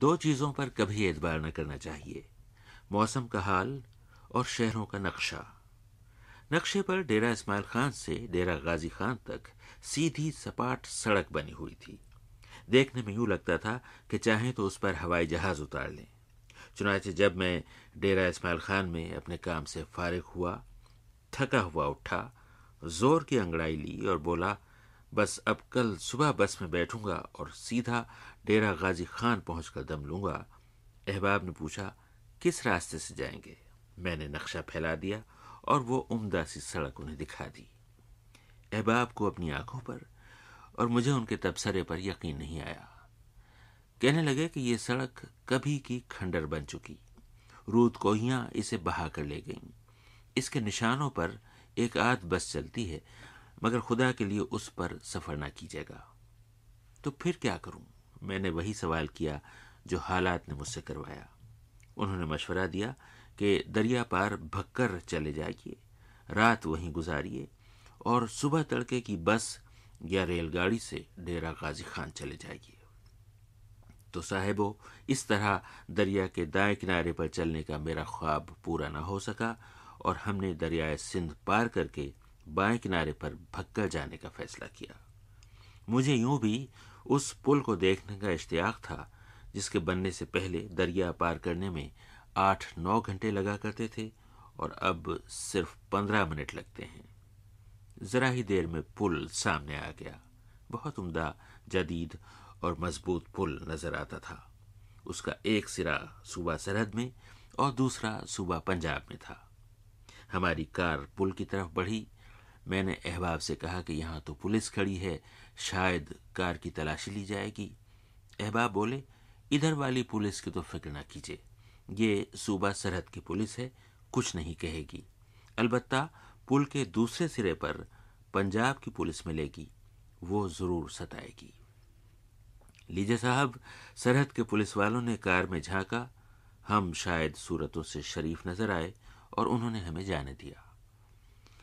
دو چیزوں پر کبھی اعتبار نہ کرنا چاہیے۔ موسم کا حال اور شہروں کا نقشہ۔ نقشے پر ڈیرا اسماعیل خان سے ڈیرا غازی خان تک سیدھی سپاٹ سڑک بنی ہوئی تھی۔ دیکھنے میں یوں لگتا تھا کہ چاہیں تو اس پر ہوائی جہاز اتار لیں۔ چنانچہ جب میں ڈیرا اسماعیل خان میں اپنے کام سے فارغ ہوا، تھکا ہوا اٹھا، زور کی انگڑائی لی اور بولا، بس اب کل صبح بس میں بیٹھوں گا اور سیدھا ڈیرا غازی خان پہنچ کر دم لوں گا۔ احباب نے پوچھا، کس راستے سے جائیں گے؟ میں نے نقشہ پھیلا دیا اور وہ عمدہ سی سڑک انہیں دکھا دی۔ احباب کو اپنی آنکھوں پر اور مجھے ان کے تبصرے پر یقین نہیں آیا۔ کہنے لگے کہ یہ سڑک کبھی کی کھنڈر بن چکی۔ رود کوہیاں اسے بہا کر لے گئیں۔ اس کے نشانوں پر ایک آدھ بس چلتی ہے، مگر خدا کے لیے اس پر سفر نہ کیجیے گا۔ تو پھر کیا کروں؟ میں نے وہی سوال کیا جو حالات نے مجھ سے کروایا۔ انہوں نے مشورہ دیا کہ دریا پار بھکر چلے جائیے، رات وہیں گزاریے اور صبح تڑکے کی بس یا ریل گاڑی سے ڈیرا غازی خان چلے جائیے۔ تو صاحبو، اس طرح دریا کے دائیں کنارے پر چلنے کا میرا خواب پورا نہ ہو سکا اور ہم نے دریائے سندھ پار کر کے بائیں کنارے پر بھکر جانے کا فیصلہ کیا۔ مجھے یوں بھی اس پل کو دیکھنے کا اشتیاق تھا، جس کے بننے سے پہلے دریا پار کرنے میں آٹھ نو گھنٹے لگا کرتے تھے اور اب صرف پندرہ منٹ لگتے ہیں۔ ذرا ہی دیر میں پل سامنے آ گیا۔ بہت عمدہ، جدید اور مضبوط پل نظر آتا تھا۔ اس کا ایک سرا صوبہ سرحد میں اور دوسرا صوبہ پنجاب میں تھا۔ ہماری کار پل کی طرف بڑھی۔ میں نے احباب سے کہا کہ یہاں تو پولیس کھڑی ہے۔ شاید کار کی تلاشی لی جائے گی۔ احباب بولے، ادھر والی پولیس کی تو فکر نہ کیجیے یہ صوبہ سرحد کی پولیس ہے، کچھ نہیں کہے گی۔ البتہ پل کے دوسرے سرے پر پنجاب کی پولیس ملے گی، وہ ضرور ستائے گی۔ لیجے صاحب، سرحد کے پولیس والوں نے کار میں جھانکا۔ ہم شاید صورتوں سے شریف نظر آئے اور انہوں نے ہمیں جانے دیا۔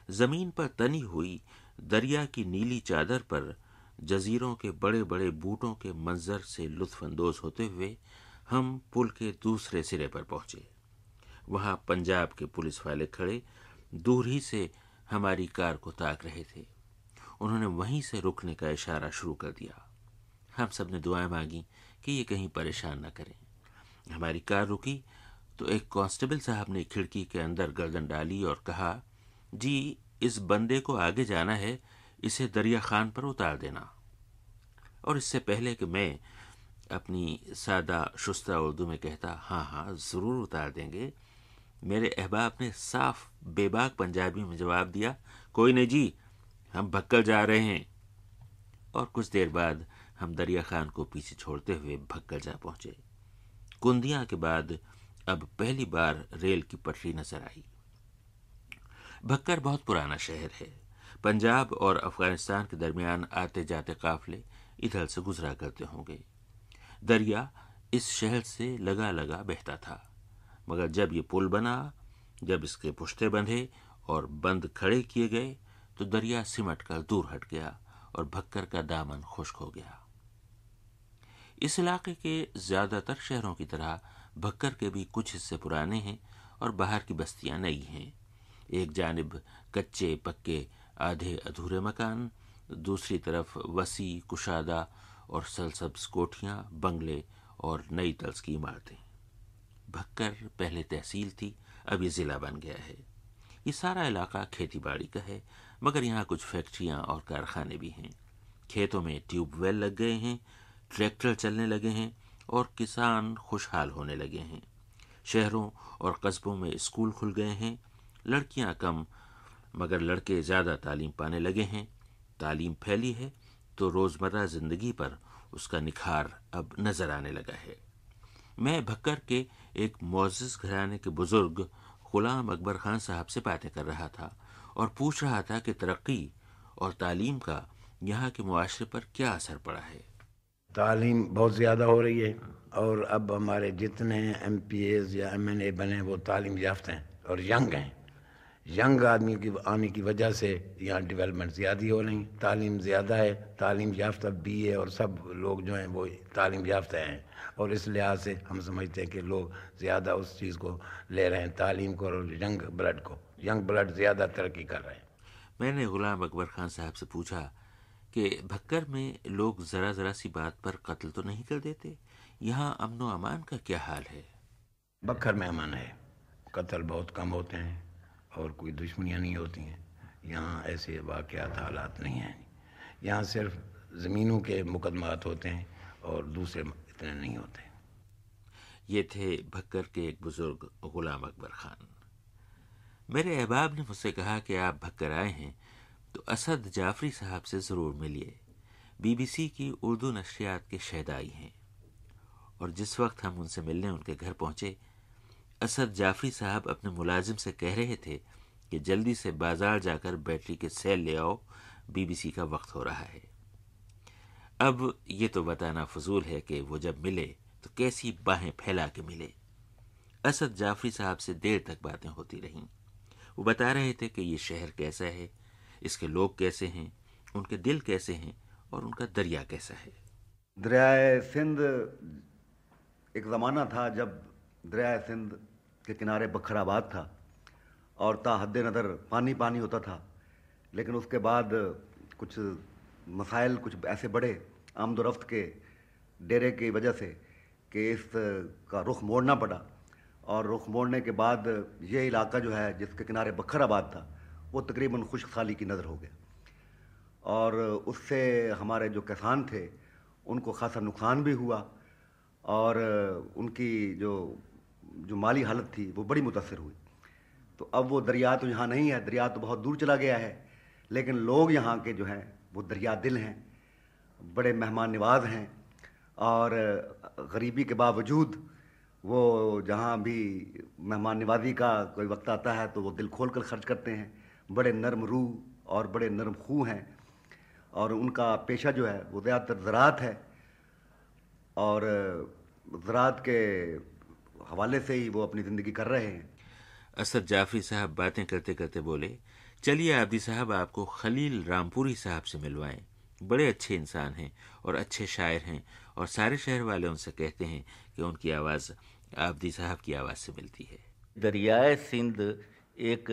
زمین پر تنی ہوئی دریا کی نیلی چادر پر جزیروں کے بڑے بڑے بوٹوں کے منظر سے لطف اندوز ہوتے ہوئے ہم پل کے دوسرے سرے پر پہنچے۔ وہاں پنجاب کے پولیس والے کھڑے دور ہی سے ہماری کار کو تاک رہے تھے۔ انہوں نے وہیں سے رکنے کا اشارہ شروع کر دیا۔ ہم سب نے دعائیں مانگی کہ یہ کہیں پریشان نہ کریں۔ ہماری کار رکی تو ایک کانسٹیبل صاحب نے کھڑکی کے اندر گردن ڈالی اور کہا جی اس بندے کو آگے جانا ہے۔ اسے دریا خان پر اتار دینا۔ اور اس سے پہلے کہ میں اپنی سادہ شستہ اردو میں کہتا ہاں ہاں ضرور اتار دیں گے۔ میرے احباب نے صاف بے باک پنجابی میں جواب دیا، کوئی نہیں جی ہم بھکل جا رہے ہیں۔ اور کچھ دیر بعد ہم دریا خان کو پیچھے چھوڑتے ہوئے بھکل جا پہنچے۔ کندیاں کے بعد اب پہلی بار ریل کی پٹری نظر آئی۔ بھکر بہت پرانا شہر ہے۔ پنجاب اور افغانستان کے درمیان آتے جاتے قافلے ادھر سے گزرا کرتے ہوں گے۔ دریا اس شہر سے لگا لگا بہتا تھا، مگر جب یہ پل بنا، جب اس کے پشتے بندھے اور بند کھڑے کیے گئے، تو دریا سمٹ کر دور ہٹ گیا اور بھکر کا دامن خشک ہو گیا۔ اس علاقے کے زیادہ تر شہروں کی طرح بھکر کے بھی کچھ حصے پرانے ہیں اور باہر کی بستیاں نئی ہیں۔ ایک جانب کچے پکے آدھے ادھورے مکان، دوسری طرف وسیع، کشادہ اور سلسبز کوٹھیاں بنگلے اور نئی طرز کی عمارتیں۔ بھکر پہلے تحصیل تھی، اب یہ ضلع بن گیا ہے۔ یہ سارا علاقہ کھیتی باڑی کا ہے، مگر یہاں کچھ فیکٹریاں اور کارخانے بھی ہیں۔ کھیتوں میں ٹیوب ویل لگ گئے ہیں، ٹریکٹر چلنے لگے ہیں اور کسان خوشحال ہونے لگے ہیں۔ شہروں اور قصبوں میں اسکول کھل گئے ہیں، لڑکیاں کم مگر لڑکے زیادہ تعلیم پانے لگے ہیں، تعلیم پھیلی ہے تو روزمرہ زندگی پر اس کا نکھار اب نظر آنے لگا ہے۔ میں بھکر کے ایک معزز گھرانے کے بزرگ غلام اکبر خان صاحب سے باتیں کر رہا تھا اور پوچھ رہا تھا کہ ترقی اور تعلیم کا یہاں کے معاشرے پر کیا اثر پڑا ہے۔ تعلیم بہت زیادہ ہو رہی ہے اور اب ہمارے جتنے ایم پی ایز یا ایم این اے بنے وہ تعلیم یافتہ ہیں اور ینگ ہیں۔ ینگ آدمی کی آنے کی وجہ سے یہاں ڈیولپمنٹ زیادہ ہو رہی تعلیم زیادہ ہے۔ تعلیم یافتہ بی اے اور سب لوگ جو ہیں وہ تعلیم یافتہ ہیں۔ اور اس لحاظ سے ہم سمجھتے ہیں کہ لوگ زیادہ اس چیز کو لے رہے ہیں تعلیم کو اور ینگ بلڈ کو۔ ینگ بلڈ زیادہ ترقی کر رہے ہیں۔ میں نے غلام اکبر خان صاحب سے پوچھا کہ بھکر میں لوگ ذرا ذرا سی بات پر قتل تو نہیں کر دیتے؟ یہاں امن و امان کا کیا حال ہے؟ بکھر میں امن ہے۔ قتل بہت کم ہوتے ہیں۔ اور کوئی دشمنیاں نہیں ہوتی ہیں۔ یہاں ایسے واقعات حالات نہیں ہیں۔ یہاں صرف زمینوں کے مقدمات ہوتے ہیں اور دوسرے اتنے نہیں ہوتے۔ یہ تھے بھکر کے ایک بزرگ غلام اکبر خان۔ میرے احباب نے مجھ سے کہا کہ آپ بھکر آئے ہیں تو اسد جعفری صاحب سے ضرور ملیے۔ بی بی سی کی اردو نشریات کے شہدائی ہیں اور جس وقت ہم ان سے ملنے ان کے گھر پہنچے اسد جعفری صاحب اپنے ملازم سے کہہ رہے تھے کہ جلدی سے بازار جا کر بیٹری کے سیل لے آؤ، بی بی سی کا وقت ہو رہا ہے۔ اب یہ تو بتانا فضول ہے کہ وہ جب ملے تو کیسی باہیں پھیلا کے ملے۔ اسد جعفری صاحب سے دیر تک باتیں ہوتی رہیں۔ وہ بتا رہے تھے کہ یہ شہر کیسا ہے، اس کے لوگ کیسے ہیں، ان کے دل کیسے ہیں اور ان کا دریا کیسا ہے۔ دریائے سندھ ایک زمانہ تھا جب دریائے سندھ کے کنارے بکھر آباد تھا اور تا حد نظر پانی پانی ہوتا تھا، لیکن اس کے بعد کچھ مسائل کچھ ایسے بڑھے آمد و رفت کے ڈیرے کی وجہ سے کہ اس کا رخ موڑنا پڑا۔ اور رخ موڑنے کے بعد یہ علاقہ جو ہے، جس کے کنارے بکھر آباد تھا، وہ تقریباً خشک سالی کی نظر ہو گیا۔ اور اس سے ہمارے جو کسان تھے، ان کو خاصا نقصان بھی ہوا۔ اور ان کی جو جو مالی حالت تھی وہ بڑی متاثر ہوئی۔ تو اب وہ دریا تو یہاں نہیں ہے، دریا تو بہت دور چلا گیا ہے، لیکن لوگ یہاں کے جو ہیں وہ دریا دل ہیں، بڑے مہمان نواز ہیں اور غریبی کے باوجود وہ جہاں بھی مہمان نوازی کا کوئی وقت آتا ہے تو وہ دل کھول کر خرچ کرتے ہیں۔ بڑے نرم روح اور بڑے نرم خو ہیں اور ان کا پیشہ جو ہے وہ زیادہ تر زراعت ہے اور زراعت کے حوالے سے ہی وہ اپنی زندگی کر رہے ہیں۔ اسد جعفری صاحب باتیں کرتے کرتے بولے چلیے آبدی صاحب آپ کو خلیل رامپوری صاحب سے ملوائیں۔ بڑے اچھے انسان ہیں اور اچھے شاعر ہیں اور سارے شہر والے ان سے کہتے ہیں کہ ان کی آواز آبدی صاحب کی آواز سے ملتی ہے۔ دریائے سندھ ایک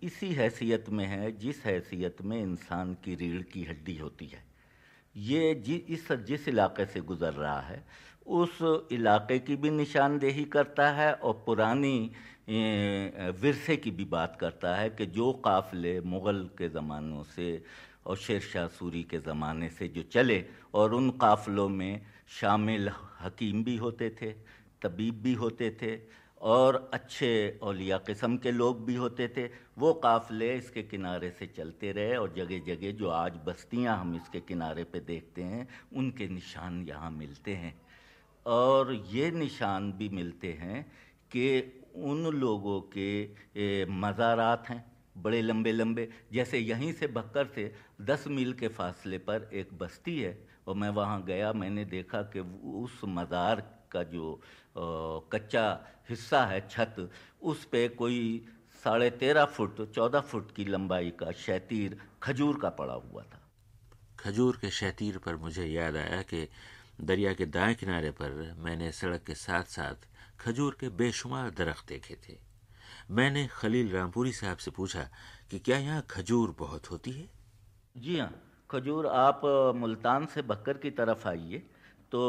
اسی حیثیت میں ہے جس حیثیت میں انسان کی ریڑھ کی ہڈی ہوتی ہے۔ یہ اس جس علاقے سے گزر رہا ہے اس علاقے کی بھی نشاندہی کرتا ہے اور پرانی ورثے کی بھی بات کرتا ہے کہ جو قافلے مغل کے زمانوں سے اور شیر شاہ سوری کے زمانے سے جو چلے اور ان قافلوں میں شامل حکیم بھی ہوتے تھے، طبیب بھی ہوتے تھے اور اچھے اولیاء قسم کے لوگ بھی ہوتے تھے، وہ قافلے اس کے کنارے سے چلتے رہے اور جگہ جگہ جو آج بستیاں ہم اس کے کنارے پہ دیکھتے ہیں، ان کے نشان یہاں ملتے ہیں۔ اور یہ نشان بھی ملتے ہیں کہ ان لوگوں کے مزارات ہیں، بڑے لمبے لمبے، جیسے یہیں سے بکر سے دس میل کے فاصلے پر ایک بستی ہے، اور میں وہاں گیا، میں نے دیکھا کہ اس مزار کا جو کچا حصہ ہے، چھت، اس پہ کوئی ساڑھے تیرہ فٹ، چودہ فٹ کی لمبائی کا شیتیر کھجور کا پڑا ہوا تھا۔ کھجور کے شیتیر پر مجھے یاد آیا کہ دریا کے دائیں کنارے پر میں نے سڑک کے ساتھ ساتھ کھجور کے بے شمار درخت دیکھے تھے۔ میں نے خلیل رامپوری صاحب سے پوچھا کہ کیا یہاں کھجور بہت ہوتی ہے؟ جی ہاں کھجور آپ ملتان سے بکر کی طرف آئیے تو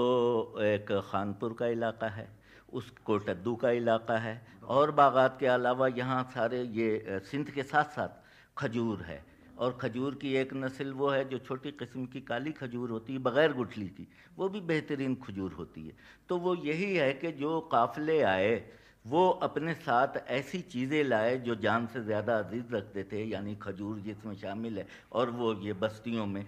ایک خانپور کا علاقہ ہے، اس کوٹدو کا علاقہ ہے اور باغات کے علاوہ یہاں سارے یہ سندھ کے ساتھ ساتھ کھجور ہے۔ اور کھجور کی ایک نسل وہ ہے جو چھوٹی قسم کی کالی کھجور ہوتی ہے، بغیر گٹھلی کی، وہ بھی بہترین کھجور ہوتی ہے۔ تو وہ یہی ہے کہ جو قافلے آئے، وہ اپنے ساتھ ایسی چیزیں لائے جو جان سے زیادہ عزیز رکھتے تھے یعنی کھجور جس میں شامل ہے، اور وہ یہ بستیوں میں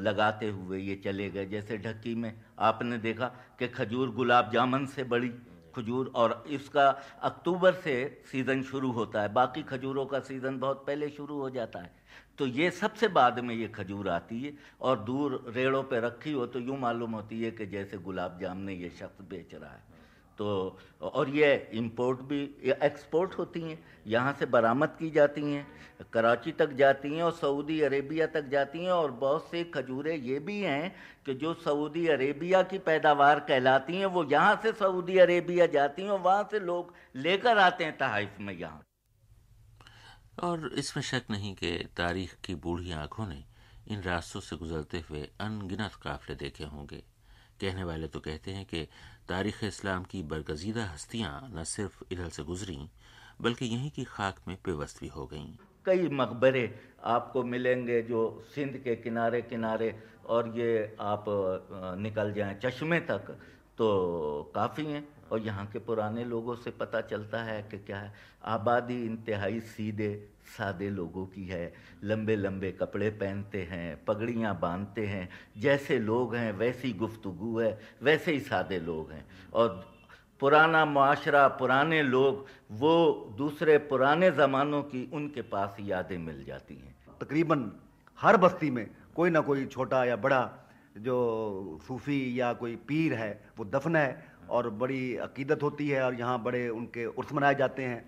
لگاتے ہوئے یہ چلے گئے۔ جیسے ڈھکی میں آپ نے دیکھا کہ کھجور گلاب جامن سے بڑی کھجور، اور اس کا اکتوبر سے سیزن شروع ہوتا ہے۔ باقی کھجوروں کا سیزن بہت پہلے شروع ہو جاتا ہے۔ تو یہ سب سے بعد میں یہ کھجور آتی ہے اور دور ریڑوں پہ رکھی ہو تو یوں معلوم ہوتی ہے کہ جیسے گلاب جامن یہ شخص بیچ رہا ہے۔ تو اور یہ امپورٹ بھی ایکسپورٹ ہوتی ہیں، یہاں سے برآمد کی جاتی ہیں، کراچی تک جاتی ہیں اور سعودی عربیہ تک جاتی ہیں اور بہت سے کھجوریں یہ بھی ہیں کہ جو سعودی عربیہ کی پیداوار کہلاتی ہیں، وہ یہاں سے سعودی عربیہ جاتی ہیں اور وہاں سے لوگ لے کر آتے ہیں تحائف میں یہاں۔ اور اس میں شک نہیں کہ تاریخ کی بوڑھی آنکھوں نے ان راستوں سے گزرتے ہوئے ان گنت قافلے دیکھے ہوں گے۔ کہنے والے تو کہتے ہیں کہ تاریخ اسلام کی برگزیدہ ہستیاں نہ صرف ادھر سے گزریں، بلکہ یہیں کی خاک میں پیوست بھی ہو گئیں۔ کئی مقبرے آپ کو ملیں گے جو سندھ کے کنارے کنارے اور یہ آپ نکل جائیں چشمے تک، تو کافی ہیں۔ اور یہاں کے پرانے لوگوں سے پتہ چلتا ہے کہ کیا ہے، آبادی انتہائی سیدھے، سادے لوگوں کی ہے۔ لمبے لمبے کپڑے پہنتے ہیں، پگڑیاں باندھتے ہیں۔ جیسے لوگ ہیں، ویسی گفتگو ہے، ویسے ہی سادے لوگ ہیں۔ اور پرانا معاشرہ، پرانے لوگ، وہ دوسرے پرانے زمانوں کی ان کے پاس یادیں مل جاتی ہیں۔ تقریباً ہر بستی میں کوئی نہ کوئی چھوٹا یا بڑا جو صوفی یا کوئی پیر ہے، وہ دفن ہے۔ اور بڑی عقیدت ہوتی ہے اور یہاں بڑے ان کے عرس منائے جاتے ہیں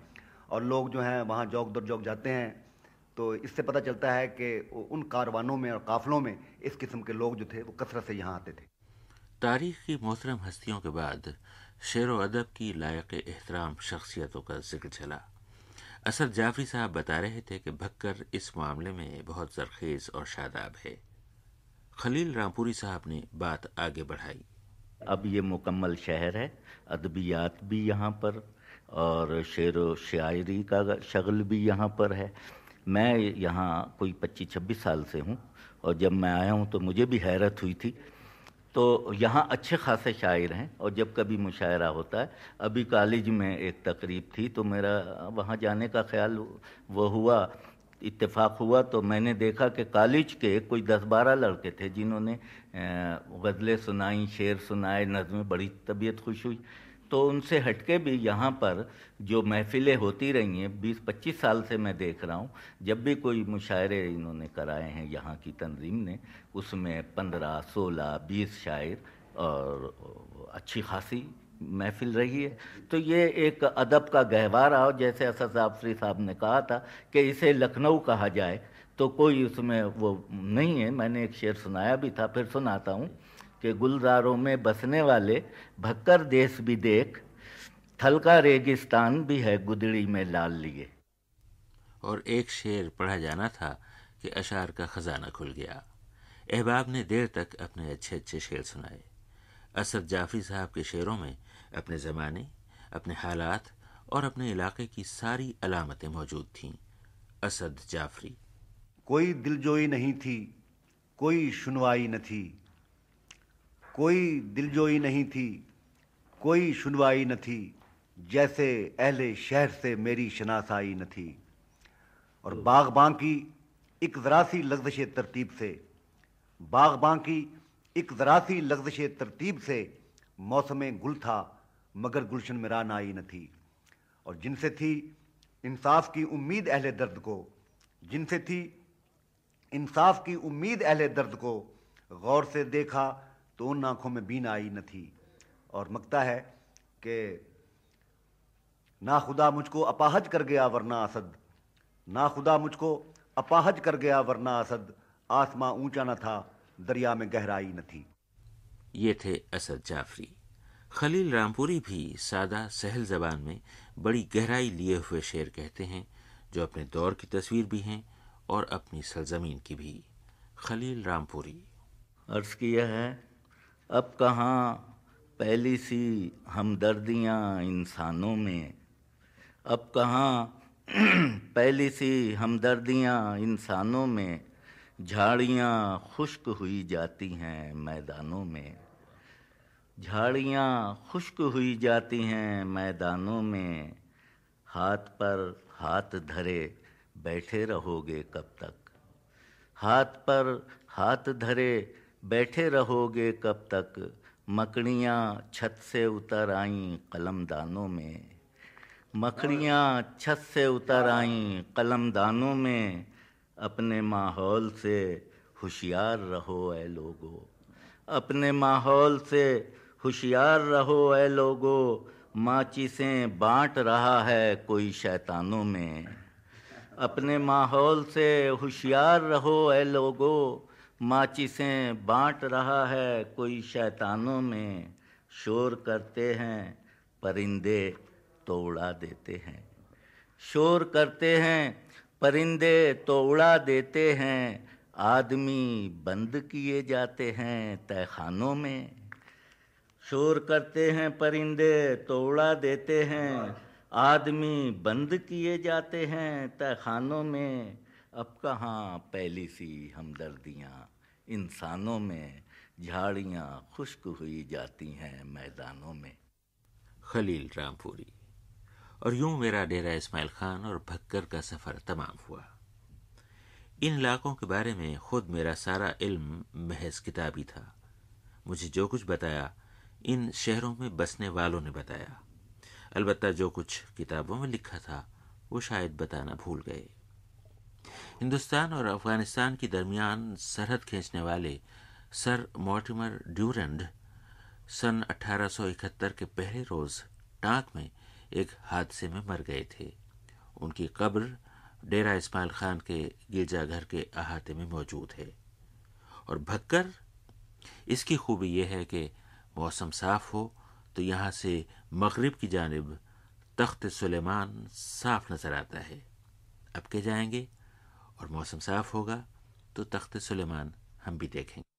اور لوگ جو ہیں وہاں جوک در جوک جاتے ہیں۔ تو اس سے پتہ چلتا ہے کہ ان کاروانوں میں اور قافلوں میں اس قسم کے لوگ جو تھے وہ کثرت سے یہاں آتے تھے۔ تاریخ کی محترم ہستیوں کے بعد شعر و ادب کی لائق احترام شخصیتوں کا ذکر چلا۔ اسد جعفری صاحب بتا رہے تھے کہ بھکر اس معاملے میں بہت زرخیز اور شاداب ہے۔ خلیل رامپوری صاحب نے بات آگے بڑھائی۔ اب یہ مکمل شہر ہے، ادبیات بھی یہاں پر اور شعر و شاعری کا شغل بھی یہاں پر ہے۔ میں یہاں کوئی پچیس چھبیس سال سے ہوں اور جب میں آیا ہوں تو مجھے بھی حیرت ہوئی تھی۔ تو یہاں اچھے خاصے شاعر ہیں اور جب کبھی مشاعرہ ہوتا ہے، ابھی کالج میں ایک تقریب تھی تو میرا وہاں جانے کا خیال وہ ہوا اتفاق ہوا تو میں نے دیکھا کہ کالج کے کوئی دس بارہ لڑکے تھے جنہوں نے غزلیں سنائیں، شعر سنائے، نظمیں، بڑی طبیعت خوش ہوئی۔ تو ان سے ہٹ کے بھی یہاں پر جو محفلیں ہوتی رہی ہیں، بیس پچیس سال سے میں دیکھ رہا ہوں۔ جب بھی کوئی مشاعرے انہوں نے کرائے ہیں یہاں کی تنظیم نے، اس میں پندرہ، سولہ، بیس شاعر اور اچھی خاصی محفل رہی ہے۔ تو یہ ایک ادب کا گہوارہ ہو، جیسے اسد آفری صاحب نے کہا تھا کہ اسے لکھنؤ کہا جائے۔ تو کوئی اس میں وہ نہیں ہے۔ میں نے ایک شعر سنایا بھی تھا، پھر سناتا ہوں کہ گلزاروں میں بسنے والے بھکر دیس بھی دیکھ، تھلکا ریگستان بھی ہے گدڑی میں لال لیے۔ اور ایک شعر پڑھا جانا تھا کہ اشعار کا خزانہ کھل گیا۔ احباب نے دیر تک اپنے اچھے اچھے شعر سنائے۔ اسد جعفری صاحب کے شعروں میں اپنے زمانے، اپنے حالات اور اپنے علاقے کی ساری علامتیں موجود تھیں۔ اسد جعفری۔ کوئی دلجوئی نہیں تھی، کوئی سنوائی نہ تھی۔ کوئی دلجوئی نہیں تھی، کوئی سنوائی نہ تھی۔ جیسے اہل شہر سے میری شناسائی نہ تھی۔ اور باغ باں کی ایک ذرا سی لغزش ترتیب سے، باغ باں کی ایک ذرا سی لغزش ترتیب سے موسم گل تھا۔ مگر گلشن میں ران آئی نہ تھی۔ اور جن سے تھی انصاف کی امید اہل درد کو، جن سے تھی انصاف کی امید اہل درد کو غور سے دیکھا تو ان آنکھوں میں بین آئی نہ تھی۔ اور مکتا ہے کہ نا خدا مجھ کو اپاہج کر گیا ورنہ اسد نا خدا مجھ کو اپاہج کر گیا ورنہ اسد۔ آسماں اونچا نہ تھا، دریا میں گہرائی نہ تھی۔ یہ تھے اسد جعفری۔ خلیل رامپوری بھی سادہ سہل زبان میں بڑی گہرائی لیے ہوئے شعر کہتے ہیں، جو اپنے دور کی تصویر بھی ہیں اور اپنی سرزمین کی بھی۔ خلیل رامپوری۔ عرض کیا ہے، اب کہاں پہلی سی ہمدردیاں انسانوں میں؟ اب کہاں پہلی سی ہمدردیاں انسانوں میں؟ جھاڑیاں خشک ہوئی جاتی ہیں میدانوں میں۔ جھاڑیاں خشک ہوئی جاتی ہیں میدانوں میں۔ ہاتھ پر ہاتھ دھرے بیٹھے رہو گے کب تک۔ ہاتھ پر ہاتھ دھرے بیٹھے رہو گے کب تک۔ مکڑیاں چھت سے اتر آئیں قلم دانوں میں۔ مکڑیاں چھت سے اتر آئیں قلم دانوں میں۔ اپنے ماحول سے ہوشیار رہو اے لوگو۔ اپنے ماحول سے ہوشیار رہو اے لوگو ماچیسیں بانٹ رہا ہے کوئی شیطانوں میں۔ اپنے ماحول سے ہوشیار رہو اے لوگو ماچیسیں بانٹ رہا ہے کوئی شیطانوں میں۔ شور کرتے ہیں، پرندے تو اڑا دیتے ہیں۔ شور کرتے ہیں، پرندے تو اڑا دیتے ہیں۔ آدمی بند کیے جاتے ہیں تہ خانوں میں۔ شور کرتے ہیں پرندے تو اڑا دیتے ہیں۔ آدمی بند کیے جاتے ہیں تہ خانوں میں۔ اب کہاں پہلی سی ہمدردیاں۔ انسانوں میں جھاڑیاں خشک ہوئی جاتی ہیں میدانوں میں۔ خلیل رام پوری۔ اور یوں میرا ڈیرا اسماعیل خان اور بھکر کا سفر تمام ہوا۔ ان علاقوں کے بارے میں خود میرا سارا علم محض کتابی تھا۔ مجھے جو کچھ بتایا ان شہروں میں بسنے والوں نے بتایا۔ البتہ جو کچھ کتابوں میں لکھا تھا، وہ شاید بتانا بھول گئے۔ ہندوستان اور افغانستان کے درمیان سرحد کھینچنے والے سر مورٹیمر ڈیورنڈ سن اٹھارہ سو اکہتر کے پہلے روز ٹانک میں ایک حادثے میں مر گئے تھے۔ ان کی قبر ڈیرا اسماعیل خان کے گرجا گھر کے احاطے میں موجود ہے۔ اور بھکر، اس کی خوبی یہ ہے کہ موسم صاف ہو تو یہاں سے مغرب کی جانب تخت سلیمان صاف نظر آتا ہے۔ اب کے جائیں گے؟ اور موسم صاف ہوگا تو تخت سلیمان ہم بھی دیکھیں گے۔